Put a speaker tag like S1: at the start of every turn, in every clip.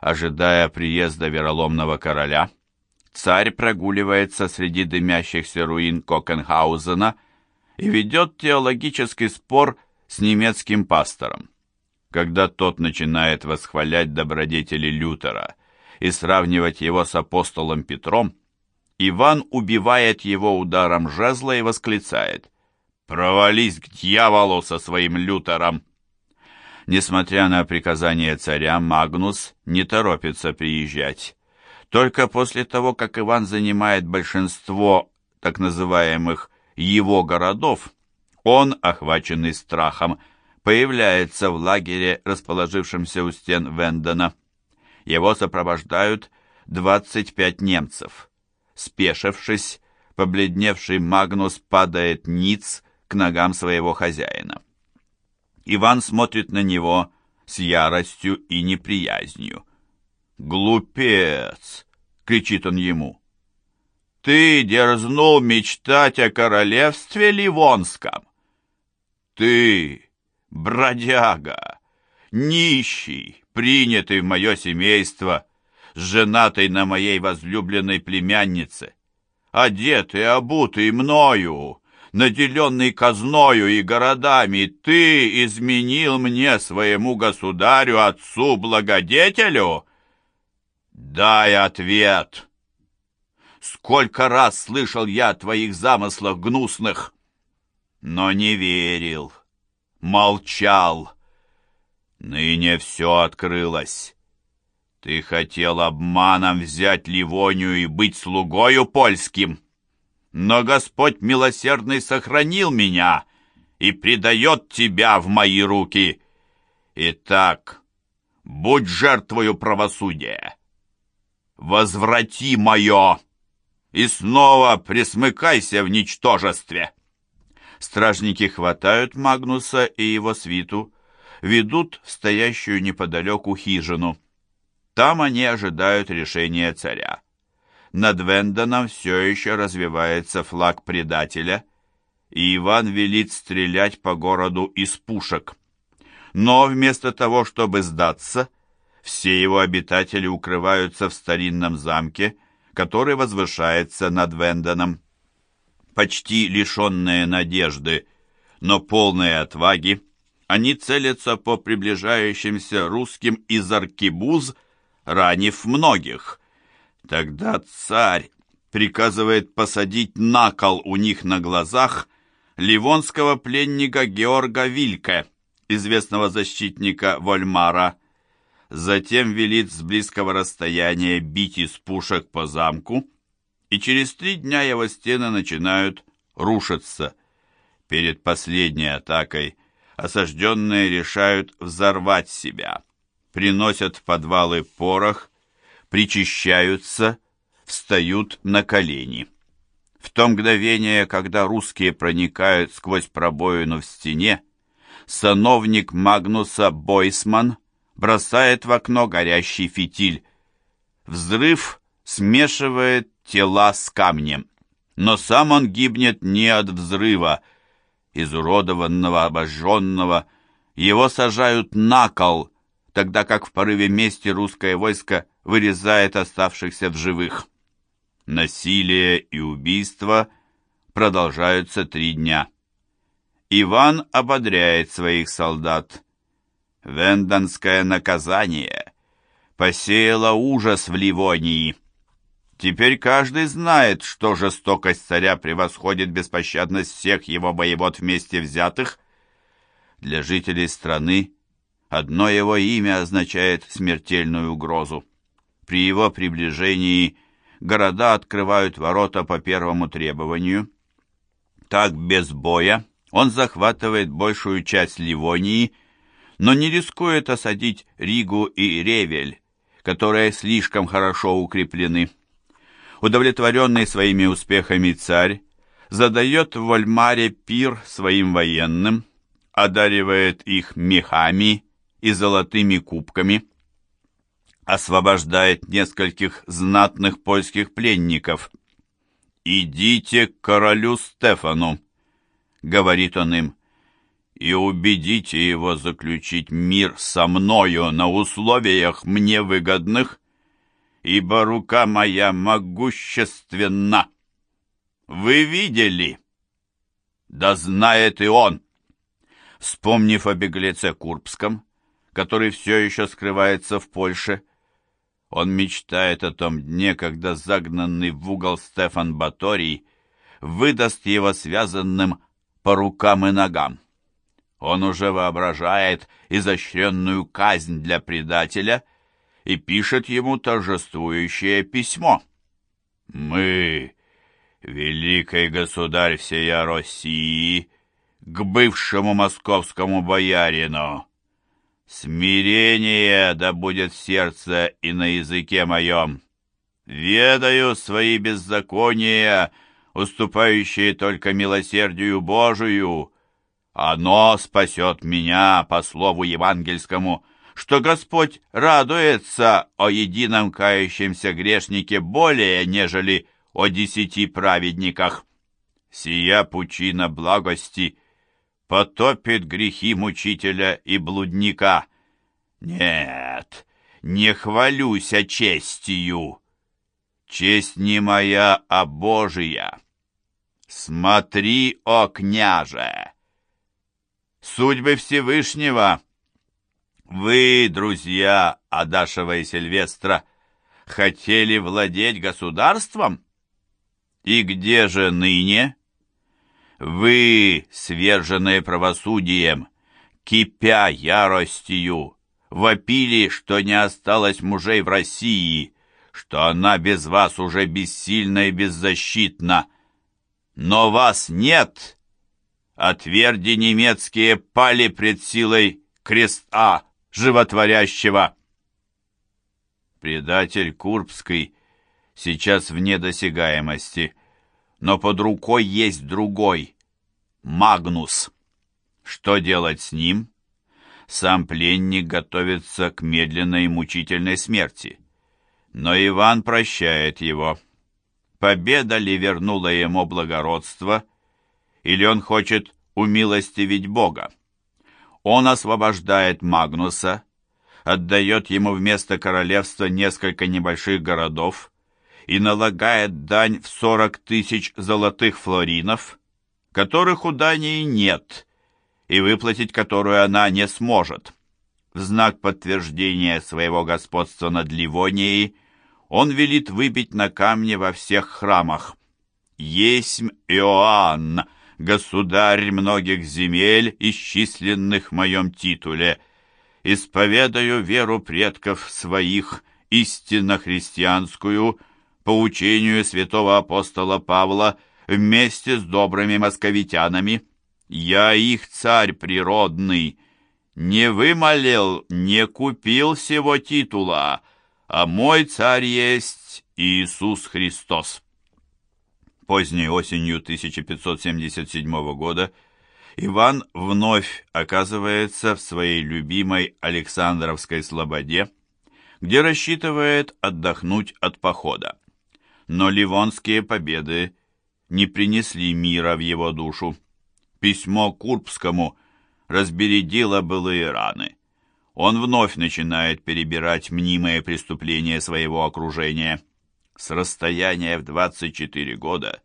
S1: Ожидая приезда вероломного короля, царь прогуливается среди дымящихся руин Кокенхаузена и ведет теологический спор с немецким пастором. Когда тот начинает восхвалять добродетели Лютера и сравнивать его с апостолом Петром, Иван убивает его ударом жезла и восклицает «Провались к дьяволу со своим Лютером!» Несмотря на приказание царя, Магнус не торопится приезжать. Только после того, как Иван занимает большинство так называемых «его городов», он, охваченный страхом, появляется в лагере, расположившемся у стен Вендена. Его сопровождают 25 немцев. Спешившись, побледневший Магнус падает ниц к ногам своего хозяина. Иван смотрит на него с яростью и неприязнью. «Глупец!» — кричит он ему. «Ты дерзнул мечтать о королевстве Ливонском! Ты, бродяга, нищий, принятый в мое семейство, женатый на моей возлюбленной племяннице, одетый, обутый мною, наделенный казною и городами, ты изменил мне, своему государю, отцу-благодетелю? Дай ответ. Сколько раз слышал я о твоих замыслах гнусных, но не верил, молчал. Ныне все открылось. Ты хотел обманом взять Ливонию и быть слугою польским. Но Господь милосердный сохранил меня и предает тебя в мои руки. Итак, будь жертвою правосудия. Возврати мое и снова присмыкайся в ничтожестве. Стражники хватают Магнуса и его свиту, ведут в стоящую неподалеку хижину. Там они ожидают решения царя. Над Вендоном все еще развивается флаг предателя, и Иван велит стрелять по городу из пушек. Но вместо того, чтобы сдаться, все его обитатели укрываются в старинном замке, который возвышается над Вендоном. Почти лишенные надежды, но полные отваги, они целятся по приближающимся русским из аркебуз, ранив многих. Тогда царь приказывает посадить на кол у них на глазах ливонского пленника Георга Вильке, известного защитника Вольмара. Затем велит с близкого расстояния бить из пушек по замку, и через три дня его стены начинают рушиться. Перед последней атакой осажденные решают взорвать себя приносят в подвалы порох, причащаются, встают на колени. В то мгновение, когда русские проникают сквозь пробоину в стене, сановник Магнуса Бойсман бросает в окно горящий фитиль. Взрыв смешивает тела с камнем, но сам он гибнет не от взрыва, изуродованного, обожженного, его сажают на кол, тогда как в порыве мести русское войско вырезает оставшихся в живых. Насилие и убийства продолжаются три дня. Иван ободряет своих солдат. Вендонское наказание посеяло ужас в Ливонии. Теперь каждый знает, что жестокость царя превосходит беспощадность всех его воевод вместе взятых. Для жителей страны Одно его имя означает смертельную угрозу. При его приближении города открывают ворота по первому требованию. Так, без боя, он захватывает большую часть Ливонии, но не рискует осадить Ригу и Ревель, которые слишком хорошо укреплены. Удовлетворенный своими успехами царь задает в Вольмаре пир своим военным, одаривает их мехами и золотыми кубками, освобождает нескольких знатных польских пленников. «Идите к королю Стефану», — говорит он им, — и убедите его заключить мир со мною на условиях мне выгодных, ибо рука моя могущественна. Вы видели? Да знает и он. Вспомнив о беглеце Курбском, который все еще скрывается в Польше, он мечтает о том дне, когда загнанный в угол Стефан Баторий выдаст его связанным по рукам и ногам. Он уже воображает изощренную казнь для предателя и пишет ему торжествующее письмо. «Мы, великий государь всея России, к бывшему московскому боярину, смирение да будет в сердце и на языке моем. Ведаю свои беззакония, уступающие только милосердию Божию, оно спасет меня, по слову евангельскому, что Господь радуется о едином кающемся грешнике более, нежели о десяти праведниках. Сия пучина благости потопит грехи мучителя и блудника. Нет, не хвалюсь о честью. Честь не моя, а Божия. Смотри, о княже! судьбы Всевышнего. Вы, друзья Адашева и Сильвестра, хотели владеть государством? И где же ныне? Вы, сверженные правосудием, кипя яростью, вопили, что не осталось мужей в России, что она без вас уже бессильна и беззащитна. Но вас нет, а тверди немецкие пали пред силой креста животворящего. Предатель Курбский сейчас вне досягаемости, но под рукой есть другой — Магнус. Что делать с ним? Сам пленник готовится к медленной и мучительной смерти. Но Иван прощает его. Победа ли вернула ему благородство — или он хочет умилостивить Бога? Он освобождает Магнуса, отдает ему вместо королевства несколько небольших городов и налагает дань в сорок тысяч золотых флоринов, которых у Дании нет, и выплатить которую она не сможет. В знак подтверждения своего господства над Ливонией он велит выбить на камне во всех храмах «Есмь Иоанн», государь многих земель, исчисленных в моем титуле, исповедаю веру предков своих, истинно христианскую, по учению святого апостола Павла, вместе с добрыми московитянами. Я их царь природный, не вымолил, не купил сего титула, а мой царь есть Иисус Христос поздней осенью 1577 года Иван вновь оказывается в своей любимой Александровской слободе, где рассчитывает отдохнуть от похода. Но ливонские победы не принесли мира в его душу. Письмо Курбскому разбередило былые раны. Он вновь начинает перебирать мнимые преступления своего окружения – с расстояния в 24 года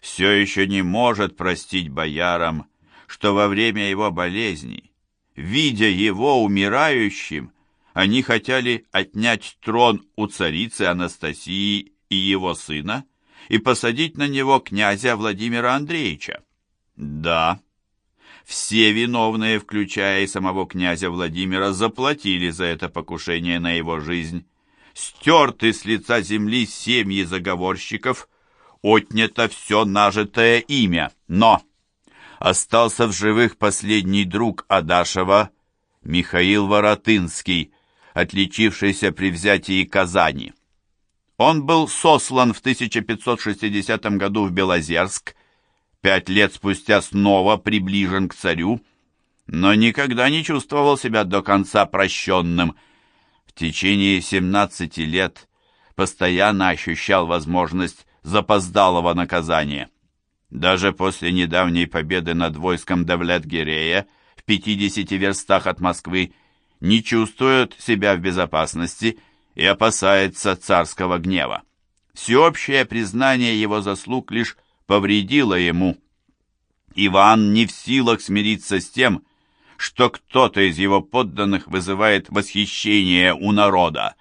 S1: все еще не может простить боярам, что во время его болезни, видя его умирающим, они хотели отнять трон у царицы Анастасии и его сына и посадить на него князя Владимира Андреевича. Да, все виновные, включая и самого князя Владимира, заплатили за это покушение на его жизнь стерты с лица земли семьи заговорщиков, отнято все нажитое имя, но остался в живых последний друг Адашева, Михаил Воротынский, отличившийся при взятии Казани. Он был сослан в 1560 году в Белозерск, пять лет спустя снова приближен к царю, но никогда не чувствовал себя до конца прощенным – течение 17 лет постоянно ощущал возможность запоздалого наказания. Даже после недавней победы над войском Давлет-Гирея в 50 верстах от Москвы, не чувствует себя в безопасности и опасается царского гнева. Всеобщее признание его заслуг лишь повредило ему. Иван не в силах смириться с тем, что кто-то из его подданных вызывает восхищение у народа.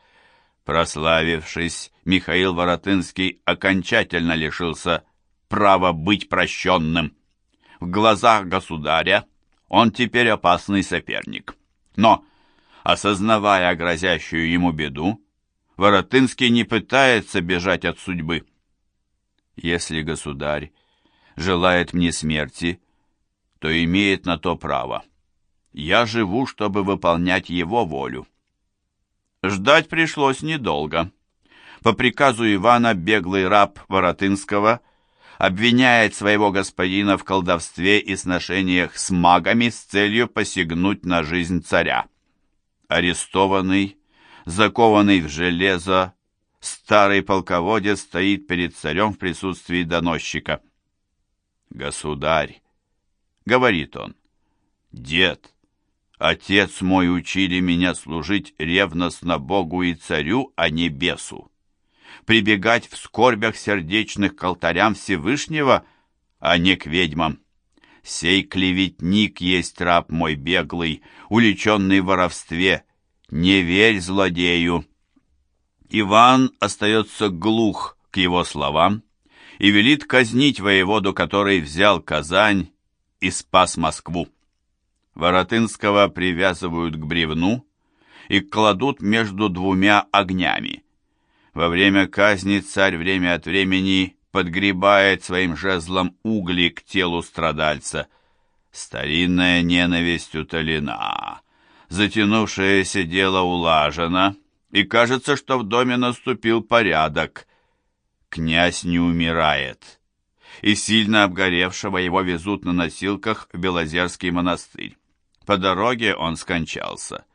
S1: Прославившись, Михаил Воротынский окончательно лишился права быть прощенным. В глазах государя он теперь опасный соперник. Но, осознавая грозящую ему беду, Воротынский не пытается бежать от судьбы. Если государь желает мне смерти, то имеет на то право. Я живу, чтобы выполнять его волю. Ждать пришлось недолго. По приказу Ивана беглый раб Воротынского обвиняет своего господина в колдовстве и сношениях с магами с целью посягнуть на жизнь царя. Арестованный, закованный в железо, старый полководец стоит перед царем в присутствии доносчика. «Государь», — говорит он, — «дед, отец мой учили меня служить ревностно Богу и царю, а не бесу, прибегать в скорбях сердечных к алтарям Всевышнего, а не к ведьмам. Сей клеветник есть раб мой беглый, уличенный в воровстве, не верь злодею». Иван остается глух к его словам и велит казнить воеводу, который взял Казань и спас Москву. Воротынского привязывают к бревну и кладут между двумя огнями. Во время казни царь время от времени подгребает своим жезлом угли к телу страдальца. Старинная ненависть утолена, затянувшееся дело улажено — и кажется, что в доме наступил порядок. Князь не умирает, и сильно обгоревшего его везут на носилках в Белозерский монастырь. По дороге он скончался.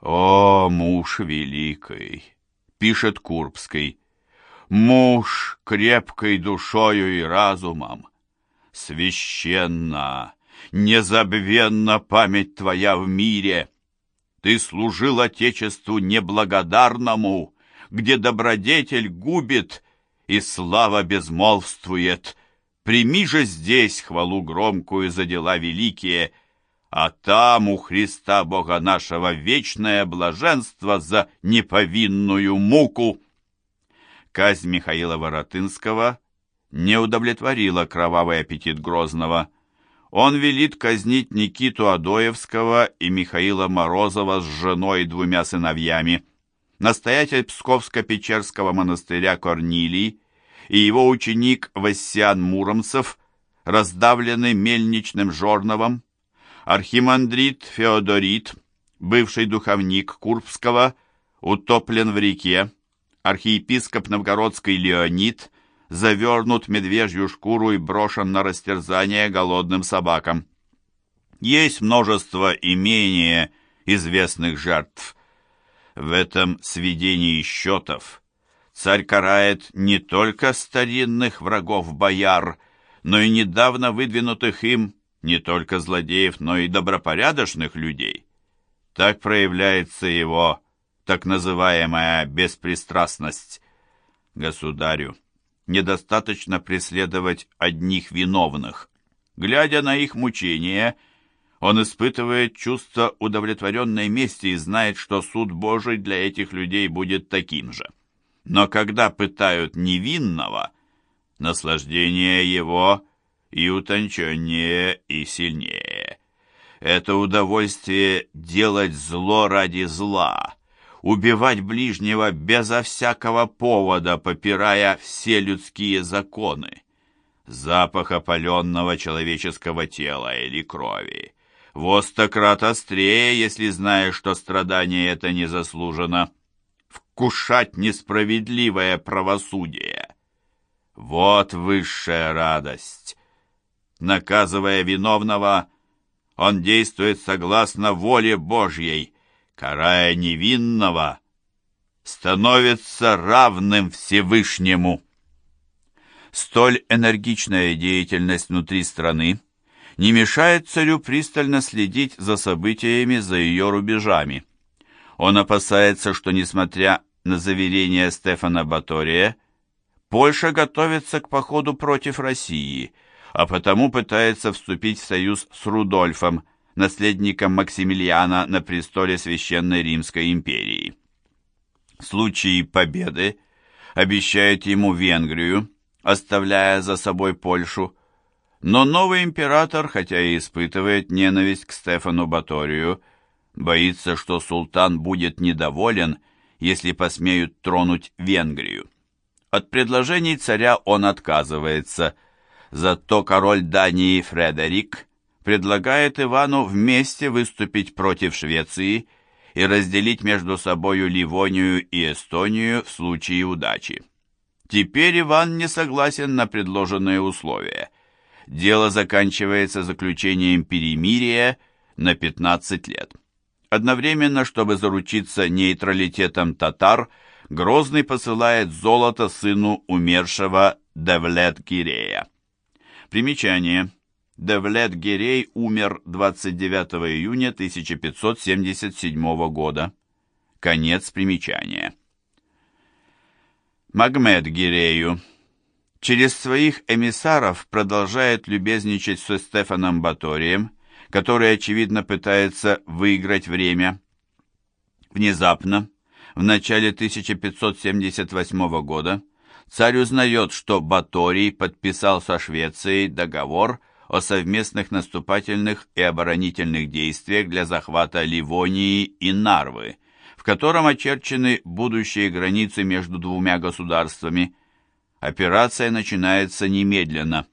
S1: «О, муж великий!» — пишет Курбский. «Муж крепкой душою и разумом! Священна, незабвенна память твоя в мире!» Ты служил Отечеству неблагодарному, где добродетель губит и слава безмолвствует. Прими же здесь хвалу громкую за дела великие, а там у Христа Бога нашего вечное блаженство за неповинную муку. Казнь Михаила Воротынского не удовлетворила кровавый аппетит Грозного – он велит казнить Никиту Адоевского и Михаила Морозова с женой и двумя сыновьями. Настоятель Псковско-Печерского монастыря Корнилий и его ученик Вассиан Муромцев раздавлены мельничным жорновом. Архимандрит Феодорит, бывший духовник Курбского, утоплен в реке. Архиепископ Новгородский Леонид – завернут медвежью шкуру и брошен на растерзание голодным собакам. Есть множество и менее известных жертв. В этом сведении счетов царь карает не только старинных врагов бояр, но и недавно выдвинутых им не только злодеев, но и добропорядочных людей. Так проявляется его так называемая беспристрастность. Государю, недостаточно преследовать одних виновных. Глядя на их мучения, он испытывает чувство удовлетворенной мести и знает, что суд Божий для этих людей будет таким же. Но когда пытают невинного, наслаждение его и утонченнее, и сильнее. Это удовольствие делать зло ради зла, убивать ближнего безо всякого повода, попирая все людские законы. Запах опаленного человеческого тела или крови. Востократ острее, если знаешь, что страдание это не заслужено. Вкушать несправедливое правосудие. Вот высшая радость. Наказывая виновного, он действует согласно воле Божьей, карая невинного, становится равным Всевышнему. Столь энергичная деятельность внутри страны не мешает царю пристально следить за событиями за ее рубежами. Он опасается, что, несмотря на заверение Стефана Батория, Польша готовится к походу против России, а потому пытается вступить в союз с Рудольфом, наследником Максимилиана на престоле Священной Римской империи. В случае победы обещает ему Венгрию, оставляя за собой Польшу, но новый император, хотя и испытывает ненависть к Стефану Баторию, боится, что султан будет недоволен, если посмеют тронуть Венгрию. От предложений царя он отказывается, зато король Дании Фредерик предлагает Ивану вместе выступить против Швеции и разделить между собою Ливонию и Эстонию в случае удачи. Теперь Иван не согласен на предложенные условия – дело заканчивается заключением перемирия на 15 лет. Одновременно, чтобы заручиться нейтралитетом татар, Грозный посылает золото сыну умершего Девлет-Гирея. Примечание. Девлет-Гирей умер 29 июня 1577 года. Конец примечания. Магмед Гирею через своих эмиссаров продолжает любезничать со Стефаном Баторием, который, очевидно, пытается выиграть время. Внезапно, в начале 1578 года, царь узнает, что Баторий подписал со Швецией договор о совместных наступательных и оборонительных действиях для захвата Ливонии и Нарвы, в котором очерчены будущие границы между двумя государствами – Операция начинается немедленно.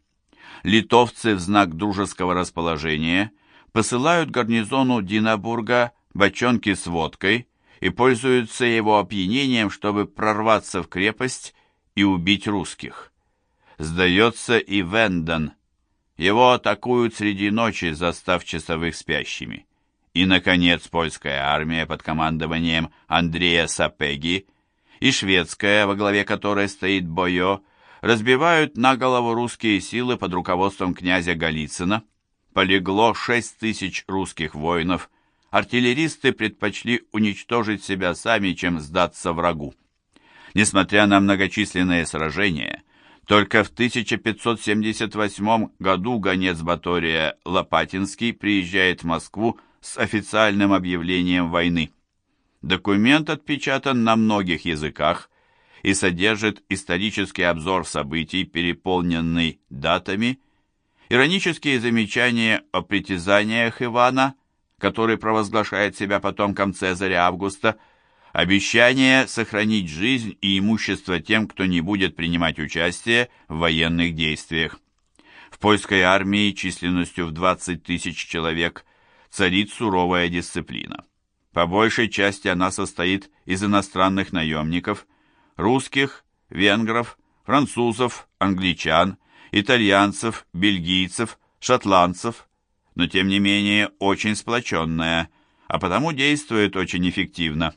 S1: Литовцы в знак дружеского расположения посылают гарнизону Динабурга бочонки с водкой и пользуются его опьянением, чтобы прорваться в крепость и убить русских. Сдается и Венден. Его атакуют среди ночи, застав часовых спящими. И, наконец, польская армия под командованием Андрея Сапеги и шведская, во главе которой стоит Бойо, разбивают на голову русские силы под руководством князя Голицына. Полегло шесть тысяч русских воинов. Артиллеристы предпочли уничтожить себя сами, чем сдаться врагу. Несмотря на многочисленные сражения, только в 1578 году гонец Батория Лопатинский приезжает в Москву с официальным объявлением войны. Документ отпечатан на многих языках и содержит исторический обзор событий, переполненный датами, иронические замечания о притязаниях Ивана, который провозглашает себя потомком Цезаря Августа, обещание сохранить жизнь и имущество тем, кто не будет принимать участие в военных действиях. В польской армии численностью в 20 тысяч человек царит суровая дисциплина. По большей части она состоит из иностранных наемников, русских, венгров, французов, англичан, итальянцев, бельгийцев, шотландцев, но тем не менее очень сплоченная, а потому действует очень эффективно.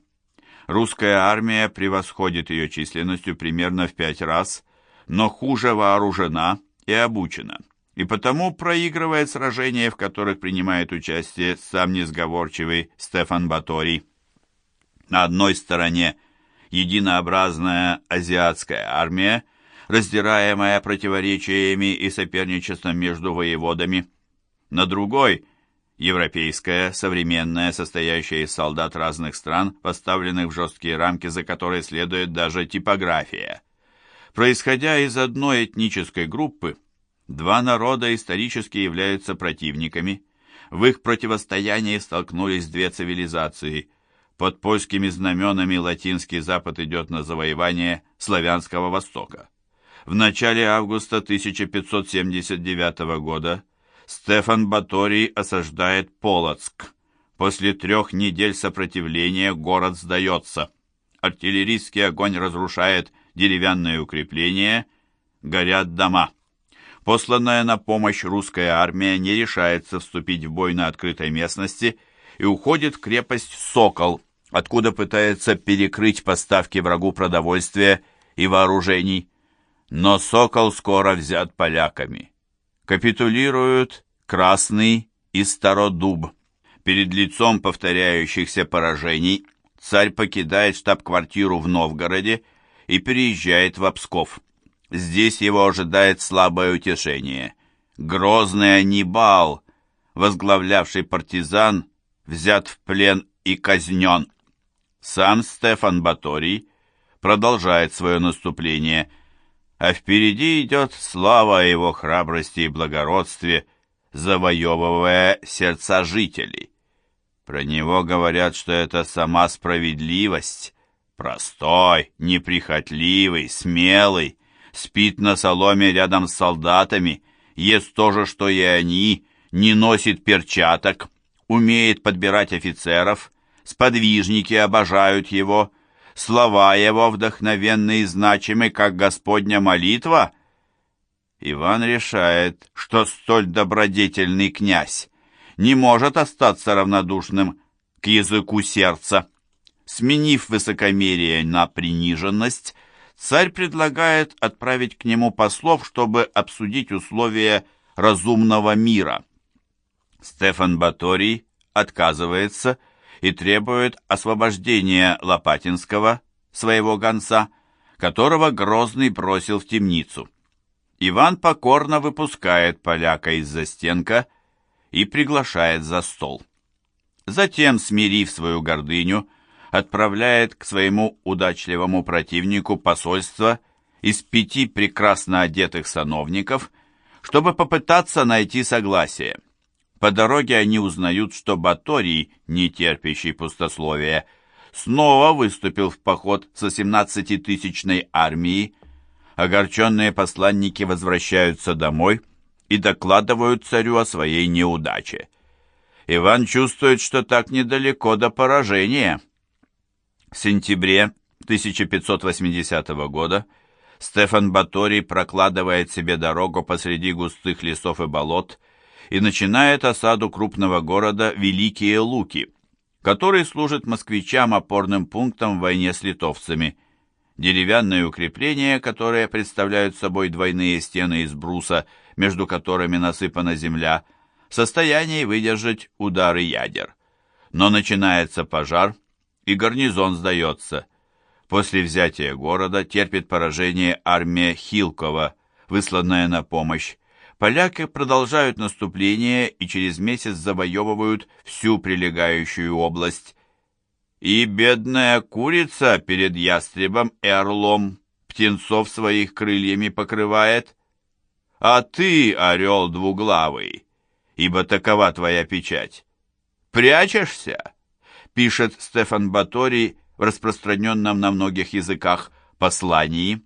S1: Русская армия превосходит ее численностью примерно в пять раз, но хуже вооружена и обучена и потому проигрывает сражения, в которых принимает участие сам несговорчивый Стефан Баторий. На одной стороне единообразная азиатская армия, раздираемая противоречиями и соперничеством между воеводами, на другой – европейская, современная, состоящая из солдат разных стран, поставленных в жесткие рамки, за которые следует даже типография. Происходя из одной этнической группы – Два народа исторически являются противниками. В их противостоянии столкнулись две цивилизации. Под польскими знаменами латинский Запад идет на завоевание славянского Востока. В начале августа 1579 года Стефан Баторий осаждает Полоцк. После трех недель сопротивления город сдается. Артиллерийский огонь разрушает деревянные укрепления, горят дома. Посланная на помощь русская армия не решается вступить в бой на открытой местности и уходит в крепость Сокол, откуда пытается перекрыть поставки врагу продовольствия и вооружений. Но Сокол скоро взят поляками. Капитулируют Красный и Стародуб. Перед лицом повторяющихся поражений царь покидает штаб-квартиру в Новгороде и переезжает в Псков. Здесь его ожидает слабое утешение. Грозный Аннибал, возглавлявший партизан, взят в плен и казнен. Сам Стефан Баторий продолжает свое наступление, а впереди идет слава о его храбрости и благородстве, завоевывая сердца жителей. Про него говорят, что это сама справедливость, простой, неприхотливый, смелый, спит на соломе рядом с солдатами, ест то же, что и они, не носит перчаток, умеет подбирать офицеров, сподвижники обожают его, слова его вдохновенные и значимы, как Господня молитва. Иван решает, что столь добродетельный князь не может остаться равнодушным к языку сердца. Сменив высокомерие на приниженность, царь предлагает отправить к нему послов, чтобы обсудить условия разумного мира. Стефан Баторий отказывается и требует освобождения Лопатинского, своего гонца, которого Грозный бросил в темницу. Иван покорно выпускает поляка из застенка и приглашает за стол. Затем, смирив свою гордыню, отправляет к своему удачливому противнику посольство из пяти прекрасно одетых сановников, чтобы попытаться найти согласие. По дороге они узнают, что Баторий, не терпящий пустословия, снова выступил в поход со 17-тысячной армией. Огорченные посланники возвращаются домой и докладывают царю о своей неудаче. Иван чувствует, что так недалеко до поражения. В сентябре 1580 года Стефан Баторий прокладывает себе дорогу посреди густых лесов и болот и начинает осаду крупного города Великие Луки, который служит москвичам опорным пунктом в войне с литовцами. Деревянные укрепления, которые представляют собой двойные стены из бруса, между которыми насыпана земля, в состоянии выдержать удары ядер. Но начинается пожар, и гарнизон сдается. После взятия города терпит поражение армия Хилкова, высланная на помощь. Поляки продолжают наступление и через месяц завоевывают всю прилегающую область. И бедная курица перед ястребом и орлом птенцов своих крыльями покрывает. А ты, орел двуглавый, ибо такова твоя печать, прячешься? Пишет Стефан Баторий в распространенном на многих языках послании.